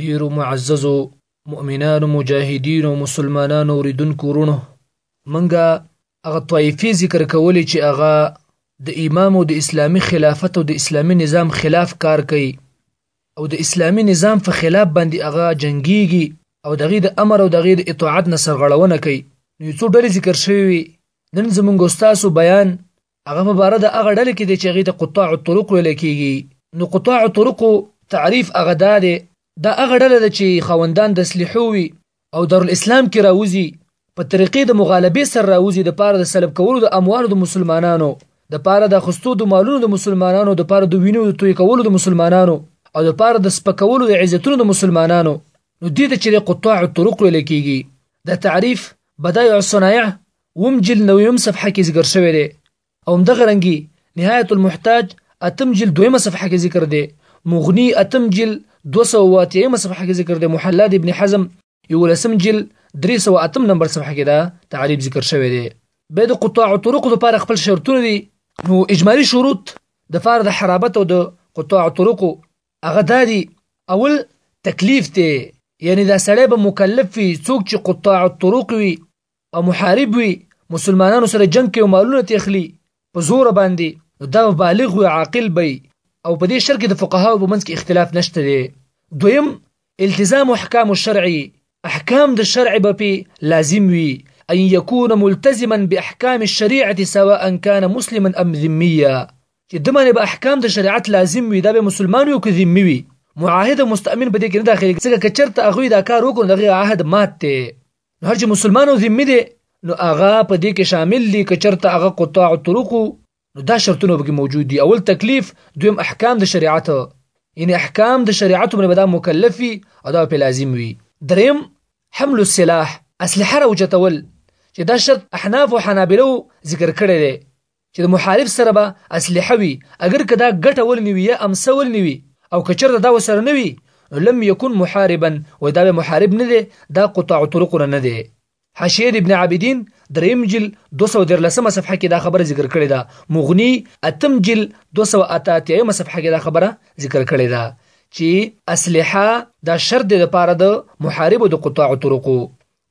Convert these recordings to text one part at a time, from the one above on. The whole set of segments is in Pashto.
ډیرو معززو مؤمنانو مجاهدینو مسلمانانو اوریدونکو ورونو منګه هغه طایفي ذکر کولې چې هغه د امام او د اسلامي خلافت او د اسلامي نظام خلاف کار کوي او د اسلامي نظام په خلاف باندې هغه جنگيږي او دغه د امر او دغه د اطاعت نه سرغړونه کوي نو څو ډلې ذکر شوی وي نن زمونږ استادو بیان هغه په باره د هغه ډلې کې دی چې هغې ته قطاع الطرق ویل کېږي، نو قطاع الطرق تعریف هغه دا دی، دا هغه ډله ده چې خاوندان د اسلحو وي او دارالاسلام کې راوځي، په طریقې د مغالبې سره راوځي د پاره د سلب کولو د اموالو د مسلمانانو، د پاره د اخستو د مالونو د مسلمانانو، د پاره د وینو د توی کولو د مسلمانانو او د پاره د سپکولو د عزتونو د مسلمانانو، نو دې ته چې دی قطاع الطرق ویل کېږي، دا تعریف بدائع الصنایع اوم جلد نویم صفحه کې ذکر شوی دی او همدغه رنګي نهایت المحتاج اتم جلد دویمه صفحه کې ذکر دی مغنی اتم جلد 208 صفحه کې ذکر دی محلاد ابن حزم یو لسم جلد 308 نمبر صفحه کې دا تعریب ذکر شوی دی به د قطاع طرق لپاره خپل شرطونه دي نو اجمالی شروط د فار د حرابت او د قطاع طرق هغه دادي اول تکلیف ته یعنی دا سړی به مکلف وي څوک چې قطاع الطرق وي او محارب وي مسلمانانو سره جنگ کوي مالونه تخلي په زور باندې نو دا بالغ وي عاقل به او په دې شر کې د فقهاو په منځ کې اختلاف نشته دی دویم التزام احکام الشرع احکام د شرع به په لازم وي ان يكون ملتزما باحکام الشريعه سواء كان مسلما ام ذميا چې د باندې به احکام د شریعت لازم وي دا به مسلمان وي او که ذمي وي معاهد مستأمن په دې کې نه داخلي ځکه که چرته هغه دا کار وکړي دغه عهد مات دی نو هر چې مسلمان او ذمي دی نو هغه په دې کې شامل دي که چرته هغه قطاع طرق نو دا شرطونه به موجود دي اول تکلیف دویم احکام د شریعت یعنی احکام د شریعت باندې به دا مکلف وي او دا په لازم وي دریم حمل السلاح اسلحه راوچتول چې دا شرط احناف او حنابلو ذکر کړی دی چې د محارب سره به اسلحه وي اګر که دا ګټه ولمي وي یا امسه ولمي وي او که چېرته دا وسره نه وي نو لم یکن محاربا وایي دا به محارب نه دی دا قطاع طرقونه نه دی حاشیه د ابن عابدین دریم جل 213 صفحه کې دا خبره ذکر کړې ده مغنی اتم جل 288 صفحه کې دا خبره ذکر کړې ده چې اسلحه دا شرط د لپاره د محارب او د قطاع طرقو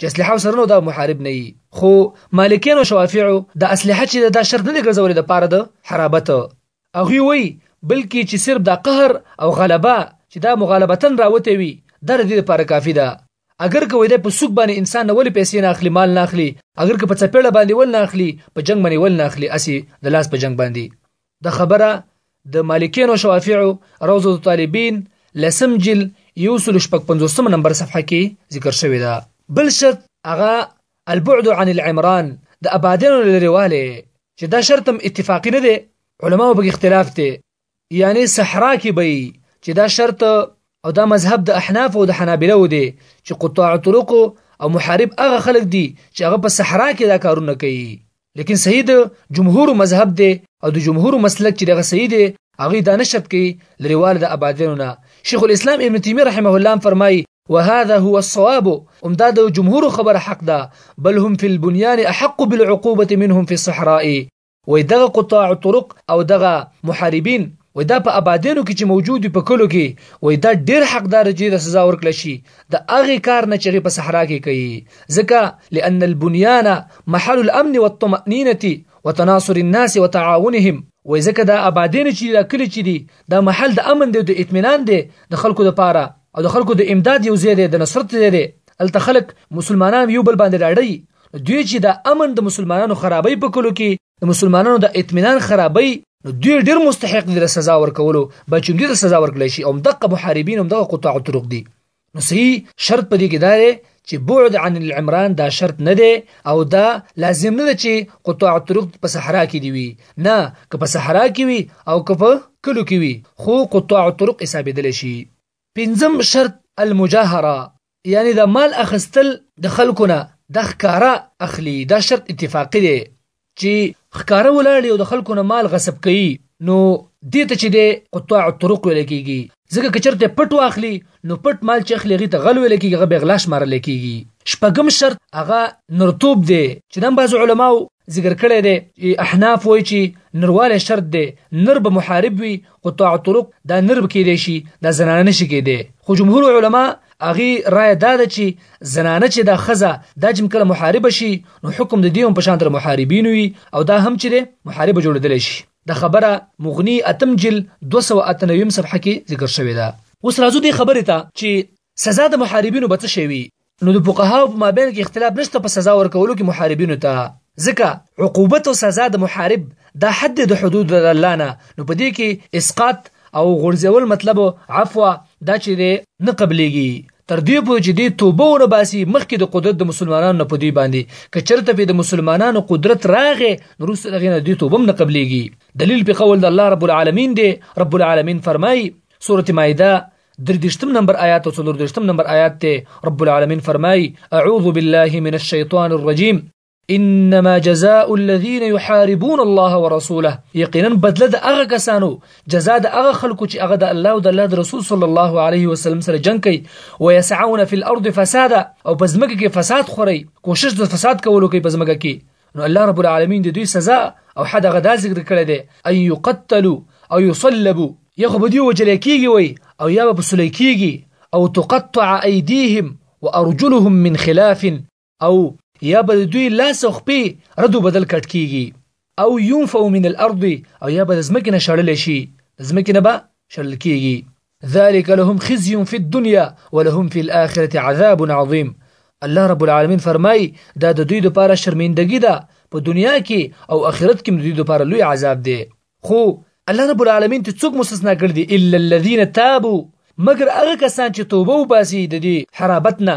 چې اسلحه سره نو دا محارب نه وي خو مالکین او شوافیعو د اسلحه چې دا شرط نه دی ګرځولې د پاره د حرابت هغه وی بلکې چې صرف دا قهر او غلبه چې دا مغالبتن راوته وي در دې لپاره کافی ده اگر که وای د په سوق باندې انسان نه ولې پیسې نه اخلي مال نه اخلي اگر که په چپېړه باندې ول نه اخلي په جنگ باندې ول نه اخلي اسی د لاس په جنگ باندې د خبره د مالکینو شوافعو روضه الطالبین لسم جل یو سل شپږ پنځوسم نمبر صفحه کې ذکر شوی ده بل شرط هغه البعد عن العمران د ابادینو لري واله چې دا شرط هم اتفاقی نه دی علماو په اختلاف دي یعنی صحرا کې به چې دا شرط او دا مذهب د احناف او د حنابلو دی چې قطاع طرق او محارب هغه خلک دي چې هغه په صحرا کې دا کارونه کوي لیکن صحیح د جمهور مذهب دی او د جمهور مسلک چې دغه صحیح دی هغه دا نشد کوي لريوال د ابادینو نه شیخ الاسلام ابن تیمیه رحمه الله فرمایي وهذا هو الصواب ام دا د جمهور خبر حق ده بل هم في البنيان احق بالعقوبه منهم في الصحراء وي دغه قطاع طرق او دغه محاربين وای دا په ابادینو کې چې موجود وي په کلو کې وای دا ډیر حقدار چې د سزا ورکړل شي د اغه کار نه چې په صحرا کې کوي ځکه لئن البنيان محل الامن والطمأنينه وتناصر الناس وتعاونهم وای ځکه دا آبادین چې دا کلی چې دی دا محل د امن دی د اطمینان دی د خلکو لپاره او د خلکو د امداد یو ځای دی د نصرت ځای دی الته خلک مسلمانان یو بل باندې راړي دوی چې د امن د مسلمانانو خرابې په کلو کې د مسلمانانو د اطمینان خرابوي نو دوی ډیر مستحق دي د سزا ورکولو بچ هم دي د سزا ورکړل شي او دغه محاربین هم دغه قطاع طرق دي نو صحیح شرط په دې کې دا دی چې بعد عن العمران دا شرط نه دی او دا لازم نه دی چې قطاع طرق په صحرا کې دی وي نه که په صحرا کې وي او که په کلو کې وي خو قطاع طرق حسابېدل شي پنځم شرط المجاهره یعنی د مال اخستل د خلکو نه د ښکاره اخلي دا شرط اتفاقی دی چې ښکاره ولاړ او د خلکو نه مال غصب کوي نو دې ته چې د قطاع الطرق ویل کیږي ځکه که چرته پټ واخلي نو پټ مال چې اخلي غي ته غل ویل کیږي غبه غلا شمارل کیږي شپږم شرط هغه نرتوب دی چې د بعض علماو ذکر کړی دی احناف وایي چې نرواله شرط دی نر به محارب وي قطاع طرق دا نرب کېدی شي دا زنانه نشي کېدی خو جمهور علما هغه رائے دا ده چې زنانه چې دا خزه دا چې کله محاربه شي نو حکم د دې هم په شان تر محاربین وي او دا هم چې محاربه جوړېدلی شي د خبره مغنی اتم جل 298 صفحه کې ذکر شوې ده اوس راځو دې خبرې ته چې سزا د محاربینو به څه شي وي نو د فقهاو په مابین کې اختلاف نشته په سزا ورکولو کې محاربینو ته ځکه عقوبت او سزا د محارب دا حد د حدود الله نه نو په دې کې اسقاط او غورځول مطلب عفو دا چې دی نه قبليږي تر دې پورې چې دی توبه ونه باسي مخکې د قدرت د مسلمانانو نه په دوی باندې که چرته په د مسلمانانو قدرت راغې نو وروسته دغې نه دوی توبه هم نه قبليږي دلیل په قول د الله رب العالمین دی رب العالمین فرمایي سورة مائده دردشتم نمبر آیات او څلور دشتم نمبر آیات ته رب العالمین فرمای اعوذ بالله من الشیطان الرجیم انما جزاء الذين يحاربون الله ورسوله یقینا بدله د هغه کسانو جزاء د هغه خلکو چې هغه د الله او د الله د رسول صلی الله علیه وسلم سره جنگ کوي او يسعون فی الارض فسادا او پزمکه کې فساد خوري کوشش د فساد کولو کوي پزمکه کې نو الله رب العالمین د دوی سزا او حد هغه دا ذکر کړی دی ان یقتلوا او یصلبوا یا خو به دوی وجل کیږي وي او یا به سلی کیږي او تقطع ایدیهم وارجلهم من خلاف او یا به دوی لاس او خپې ردو بدل کټ کیږي او ينفو من الارض او یا به زمکه نشړل شي زمکه نه به شړل کیږي ذلك لهم خزي في الدنيا ولهم في الآخرة عذاب عظيم الله رب العالمين فرمای دا د دوی لپاره شرمندګي ده په دنیا کې او آخرت کې د دوی لپاره لوی عذاب دی خو الله رب العالمین ته څوک مستثنا کړ دي الا الذين تابوا مګر هغه کسان چې توبه وباسي د دې حرابت نه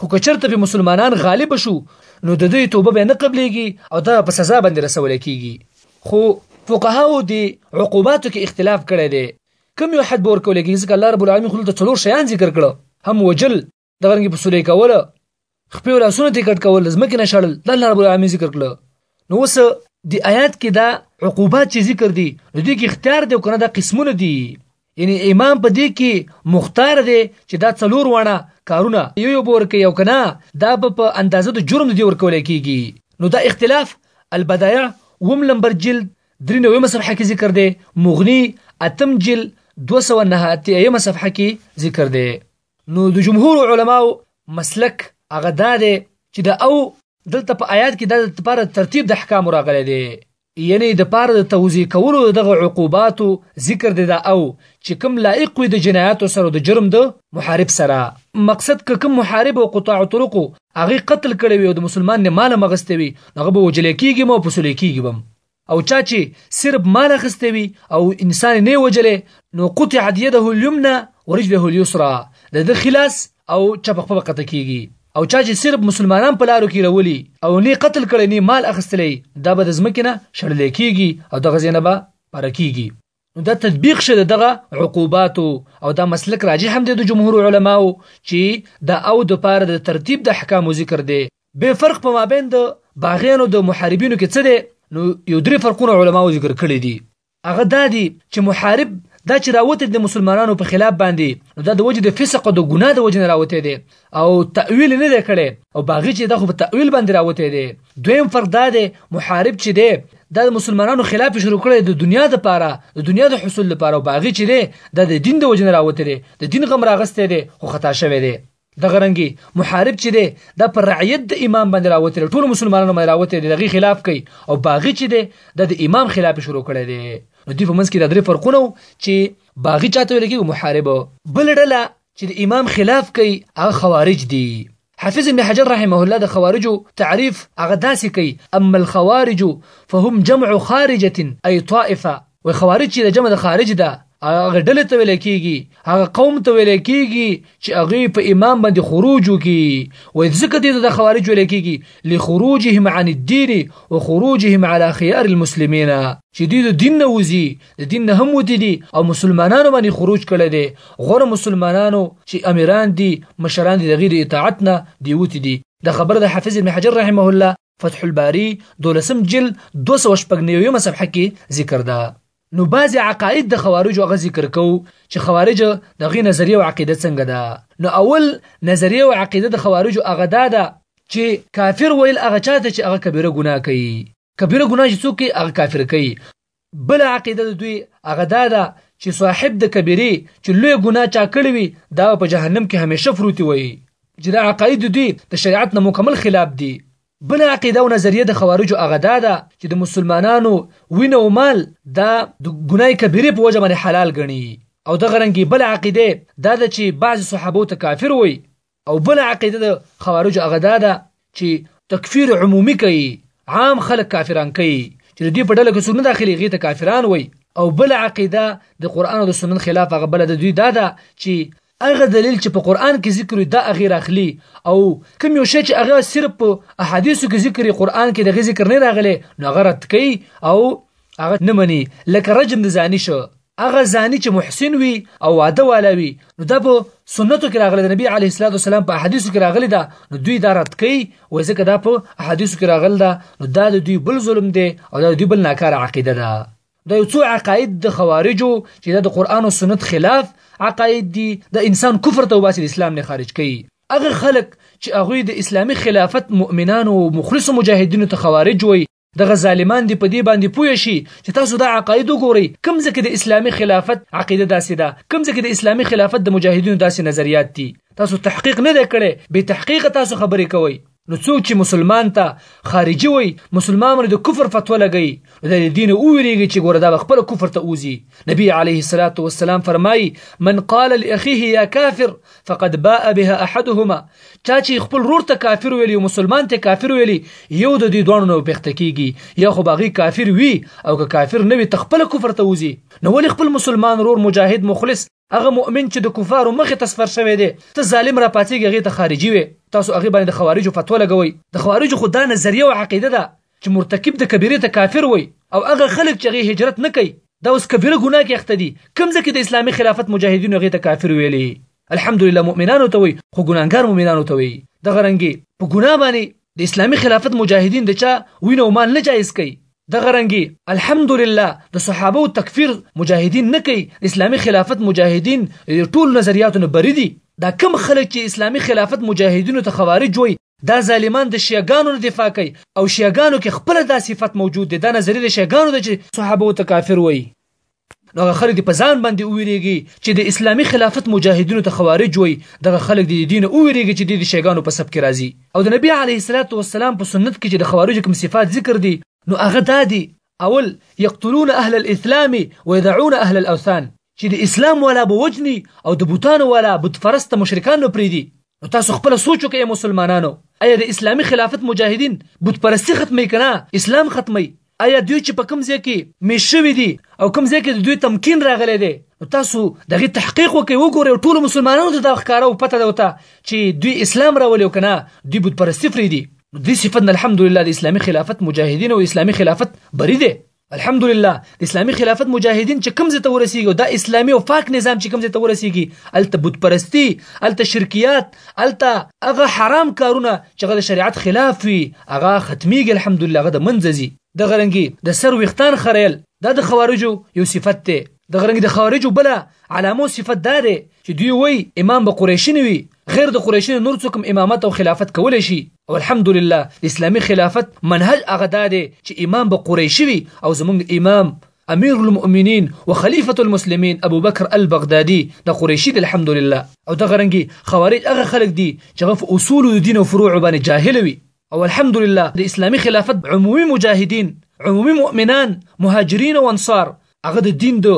خو که چرته په مسلمانان غالب شو نو د دوی توبه به نه قبليږي او دا په سزا باندې رسول کیږي خو فقهاو دی عقوباتو کې اختلاف کړی دی کوم یو حد بور کولای کیږي ځکه الله رب العالمین خپل ته څلور شیان ذکر کړو هم وجل دغه رنګ په سولې کوله خپل لاسونه ته کټ کول زمکه نشړل د الله رب العالمین ذکر کړو نو وس دی آیات کې دا عقوبات چې ذکر دي نو دې کې اختیار دی کنه دا قسمونه دي یعنی امام په دې کې مختار دی چې دا څلور وانه کارونه یو یو بور کوي او کنه دا په اندازه د جرم دی ورکول کیږي نو دا اختلاف البدایع وم لمبر جلد درې نوې صفحه کې ذکر دی مغنی اتم جلد 209 صفحه کې ذکر دی نو د جمهور علماو مسلک هغه دا دی چې د او دلته په آیات کې د لپاره ترتیب د احکام راغلي دي یعنی د پاره د توضیح کولو د دغه عقوباتو ذکر دی دا او چې کوم لایق وي د جنایاتو سره د جرم د محارب سره مقصد که کوم محارب او قطاع طرق هغه قتل کړي وي او د مسلمان نه مال مغستې وي هغه به وجل کیږي مو پسول کیږي بم او چا چې صرف مال اخستې وي او انسان نه وجلې نو قطع يده اليمنى ورجله اليسرى د د خلاص او چا په خپل قطع کیږي او چا چې صرف مسلمانان په لارو کې رولي او نه قتل کړي نه مال اخستلې دا به د ځمکې نه شړل کیږي او دغه زینه به پاره کیږي نو دا تطبیق شه دغه عقوبات او دا مسلک راجح هم د جمهور علماو چې دا او د پاره د ترتیب د احکام ذکر دی به فرق په مابین د باغیانو د محاربینو کې څه دی نو یو درې فرقونه علماو ذکر کړی دي هغه دا دی چې محارب دا چې راوته د مسلمانانو په خلاف باندې نو دا د وجه د فسق او د ګناه د وجه نه راوته دی او تأویل نه دی کړي او باغی چې دا خو په تأویل باندې راوته دی دویم فرق دا دی محارب چې دی دا د مسلمانانو خلاف شروع کړي د دنیا د پاره د دنیا د حصول لپاره او باغی چې دی دا د دین د وجه نه راوته دی د دین غم راغسته دی خو خطا شوی دی دغه رنګي محارب چې دی دا پر رعیت د امام باندې راوتل ټول مسلمانانو باندې راوتل دی دغه خلاف کوي او باغی چې دی د امام خلاف شروع کړي دی نو دی په منځ کې د درې فرقونه چې باغی چاته ویل کېږي محارب بل ډله چې د امام خلاف کوي هغه خوارج دي حافظ ابن حجر رحمه الله د خوارجو تعریف هغه داسې کوي اما الخوارج فهم جمع خارجه اي طائفه و خوارج چې د جمع د خارج ده هغه ډلې ته ویل کیږي هغه قوم ته ویل کیږي چې هغه په امام باندې خروج وکي و ځکه دې د خوارج ویل کیږي لخروجهم عن الدين وخروجهم على خيار المسلمين چې دې د دین نه وځي د دین نه هم وتی دي او مسلمانانو باندې خروج کړي دي غور مسلمانانو چې امیران دي مشران دي د غیر اطاعت نه دی وتی دي د خبر د حافظ ابن حجر رحمه الله فتح الباری دولسم جل 299 صفحه کې ذکر ده نو بعض عقاید د خوارجو هغه ذکر کو چې خوارج دغه نظریه او عقیده څنګه ده نو اول نظریه او عقیده د خوارجو هغه ده ده چې کافر ویل هغه چاته چې هغه کبیره ګناه کوي کبیره ګناه چې څوک هغه کافر کوي بل عقیده د دوی هغه دا ده چې صاحب د کبیره چې لوی ګناه چا کړی وي دا په جهنم کې همیشه فروتی وي چې دا عقاید دوی د شریعت نه مکمل خلاف دي بل عقیده او نظریه د خوارجو هغه دا ده چې د مسلمانانو وینه او مال دا د ګناه کبیره په وجه باندې حلال ګڼي او د غرنګي بل عقیده دا ده چې بعض صحابه ته کافر وي او بل عقیده د خوارج هغه دا ده چې تکفیر عمومي کوي عام خلک کافران کوي چې د دوی په ډله کې څوک نه داخلي غي ته کافران وي او بل عقیده د قران او د سنت خلاف هغه بل د دوی دا ده چې هغه دلیل چې په قران کې ذکر دا هغه راخلی او کوم یو شی چې هغه صرف په احادیثو کې ذکر قران کې د ذکر نه راغلی نو هغه رد کوي او هغه نه مني لکه رجم د ځاني شو هغه ځاني چې محسن وي او واده والا وي نو دا په سنتو کې راغلي د نبی علیه الصلاه والسلام په حدیثو کې راغلي دا نو دوی دا رد کوي وای ځکه دا په حدیثو کې راغل دا نو دا د دوی بل ظلم دی او دا د دوی بل ناکاره عقیده ده دا یو څو عقاید د خوارجو چې د قران او سنت خلاف عقاید دي د انسان کفر ته واسي اسلام نه خارج کوي هغه خلک چې هغه د اسلامي خلافت مؤمنانو او مخلص مجاهدینو ته خوارج وي دغه ظالمان دی په دې باندې پوه شي چې تاسو دا عقاید وګورئ کوم ځکه د اسلامي خلافت عقیده داسې ده کوم ځکه د اسلامي خلافت د مجاهدینو داسې نظریات دي تاسو تحقیق نه دی کړی به تحقیق تاسو خبرې کوئ نو څوک چې مسلمان ته خارجي وي مسلمان باندې د کفر فتوا لګي نو د دین او ویریږي چې ګوره دا خپل کفر ته اوزي نبی عليه الصلاه والسلام فرمایي من قال لاخيه يا كافر فقد باء بها احدهما چا چې خپل رور ته کافر ویلی او مسلمان ته کافر ویلی یو د دې دوه نو پخته کیږي یا خو باغی کافر وی او که کافر نه وي تخپل کفر ته وزي نو ول خپل مسلمان رور مجاهد مخلص هغه مؤمن چې د کفارو مخه تصفر شوی دی ته ظالم را پاتېږي هغه ته خارجي وي تاسو هغه باندې د خوارجو فتوا لګوي د خوارجو خو دا نظریه او عقیده ده چې مرتکب د کبیرې ته کافر وي او هغه خلک چې هغه هجرت نه کوي دا اوس کبیره ګناه کې اخته دي کوم ځکه چې د اسلامي خلافت مجاهدینو هغه ته کافر ویلي الحمدلله مؤمنانو ته وي خو ګناهګار مؤمنانو ته وي دغه رنګي په ګناه باندې د اسلامي خلافت مجاهدین د چا وینه او مال نه جایز کوي دغه رنګي الحمدلله د صحابه او تکفیر مجاهدین نه کوي اسلامي خلافت مجاهدین ټول نظریاتونه بری دي دا کم خلک چې اسلامي خلافت مجاهدینو ته خوارج وي دا ظالمان د شیعه ګانو نه دفاع کوي او شیعه ګانو کې خپله دا صفت موجود دی دا نظریه د شیعه ګانو ده چې صحابو ته کافر وایي نو هغه خلک دې په ځان باندې وویریږي چې د اسلامي خلافت مجاهدینو ته خوارج وایي دغه خلک دې د دین وویریږي چې د شیګانو په سب کې راځي او د نبی علیه الصلاۃ والسلام په سنت کې چې د خوارج کوم صفات ذکر دي نو هغه دا دي اول یقتلون اهل الاسلام ويدعون اهل الاوثان چې د اسلام والا به وجني او د بوتانو والا بت فرست مشرکان به پریدي نو تاسو خپل سوچ وکړئ مسلمانانو ایا د اسلامي خلافت مجاهدین بت پرستی ختمي کنه اسلام ختمي ایا دوی چې په کوم ځای کې میشوي دي او کوم ځای کې د دوی تمکین راغلی دی نو تاسو دغه تحقیق وکړئ وګورئ ټول مسلمانانو ته دا ښکاره او پته ده وته چې دوی اسلام راولي او کنه دوی بت پرستی فریدي نو دې صفت نه الحمدلله د اسلامي خلافت مجاهدین او اسلامي خلافت بری دی الحمدلله د اسلامي خلافت مجاهدین چې کوم ځای ته ورسیږي دا اسلامي او پاک نظام چې کوم ځای ته ورسیږي الته بت پرستی الته شرکیات الته هغه حرام کارونه چې هغه د شریعت خلاف وي هغه ختميږي الحمدلله هغه د منځزي د غرنګي د سر وختان خریل دا د خوارجو یو صفت دی د غرنګي د خوارجو بل علامو صفت دا دی چې دوی وای امام به قریشی نه وي غیر د قریشو نه نور څوک هم امامت او خلافت کولی شي او الحمدلله د اسلامي خلافت منهج هغه دا دی چې امام به قریشي وي او زمونږ امام امیر المؤمنین و خلیفة المسلمین ابوبکر البغدادي د قریشي دی الحمدلله او دغه رنګې خوارج هغه خلک دي چې هغه په اصولو د دین او فروعو باندې جاهل وي او الحمدلله د اسلامي خلافت عمومي مجاهدین، عمومي مؤمنان، مهاجرین او انصار هغه د دین د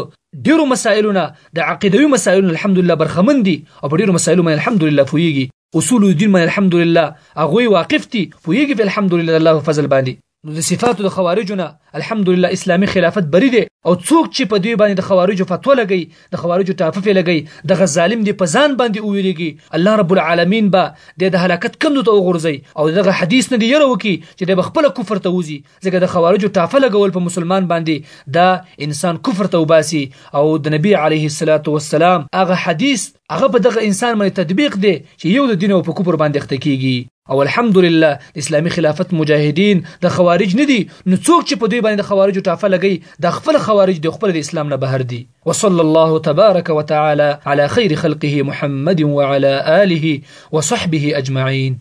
ډېرو مسائلو نه د عقیدوي مسائلو نه الحمدلله برخمن دي او په ډېرو مسائلو باندې الحمدلله پوهېږي، اصول الدین باندې الحمدلله هغوی واقف دي، پوهېږي پرې الحمدلله د الله په فضل باندې. نو د صفاتو د خوارجو نه الحمدلله اسلامي خلافت بري دی او څوک چې په دوی باندې د خوارجو فتوا لګوي د خوارجو ټاپه پې لګي دغه ظالم دې په ځان باندې وویریږي الله رب العالمین به د هلاکت کندو ته وغورځي او دغه حدیث نه دی یره وکي چې د بخپل کفر ته وزي ځکه د خوارجو ټاپه لګول په مسلمان باندې دا انسان کفر ته وباسي او د نبی علیه الصلاۃ والسلام هغه حدیث هغه په دغه انسان باندې تطبیق دی چې یو د دین او په کفر باندې اخته کیږي او الحمد لله د اسلامي خلافت مجاهدین د خوارج نه دي نو څوک چې په دوی باندې د خوارجو ټافه لګي د خپل خوارج د خپل د اسلام نه بهر دي وصلى الله تبارك وتعالى على خير خلقه محمد وعلى آله وصحبه أجمعين